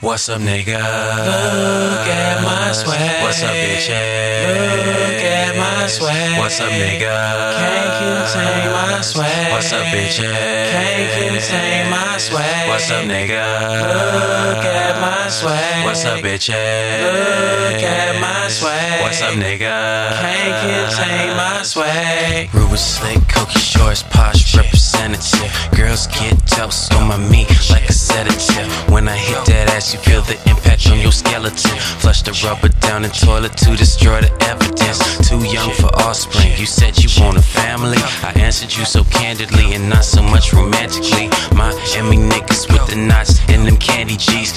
What's up, nigga? Look at my swag. What's up, bitch? Look at my swag. What's up, nigga? Can't contain my swag. What's up, bitch? Can't contain my swag. What's up, nigga? Look at my swag. What's up, bitch? Look at my swag. What's up, nigga? Can't contain my swag. Ruben Slikk, Cokie shorts, posh representative. Girls get toast on my meat like a sedative. When I hit that ass, you feel the impact on your skeleton. Flush the rubber down the toilet to destroy the evidence. Too young for offspring. You said you want a family. I answered you so candidly and not so much romantically. Miami niggas with the knots and them candy G's.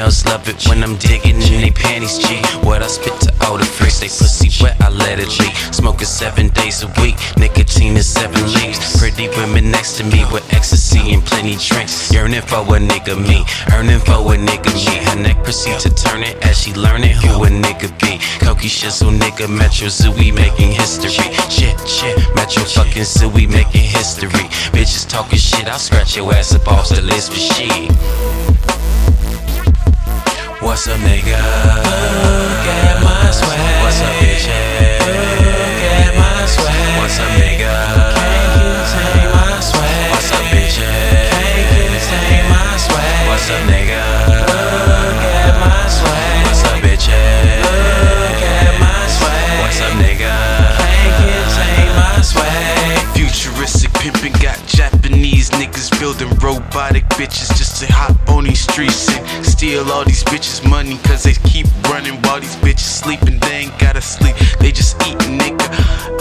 Females love it when I'm digging in they panties, G. What I spit to all the freaks, they pussy wet, I let it leak. Smoking seven days a week, nicotine is seven leaves. Pretty women next to me with ecstasy and plenty drinks. Yearning for a nigga me, earning for a nigga me. Her neck proceed to turn it as she learning who a nigga be. Cokie shizzle nigga, Metro Zoo, we making history. Shit, shit, Metro fucking Zoo, we making history. Bitches talking shit, I'll scratch your ass up off the list for shit. What's up, nigga? Look at my swag. What's up, bitch? Look at my swag. What's up, nigga? Can't contain my swag. What's up, bitch? Can't contain my swag. What's up, nigga? Look at my swag. What's up, bitch? Look at my swag. What's up, nigga? Can't contain my swag. Futuristic pimpin' got Japanese niggas building robotic bitches just to hop on these streets and steal all these bitches' money cause they keep running while these bitches sleeping. They ain't gotta sleep, they just eat nigga,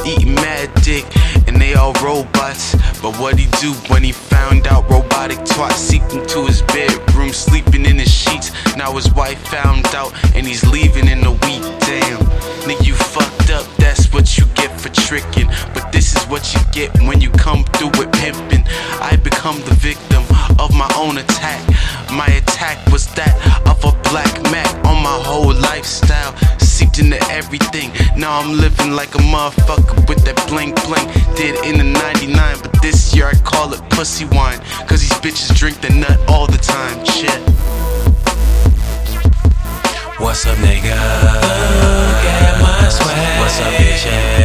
eating mad dick, and they all robots. But what he do when he found out robotic twat seeped into his bedroom, sleeping in his sheets? Now his wife found out and he's leaving in a week. Damn, nigga, you fucked up. That's what you get for tricking. But this is what you get when you come through with pimping. I become the victim of my own attack. My attack that of a black Mac on my whole lifestyle. Seeped into everything. Now I'm living like a motherfucker with that bling bling. Did in the 99, but this year I call it pussy wine. Cause these bitches drink the nut all the time. Shit. What's up, nigga? Look at my swag. What's up, bitch?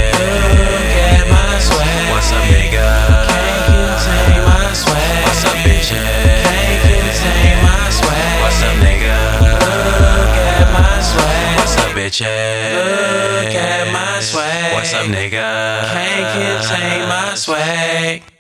Bitch? Look at my swag. What's up, nigga? Can't contain my swag.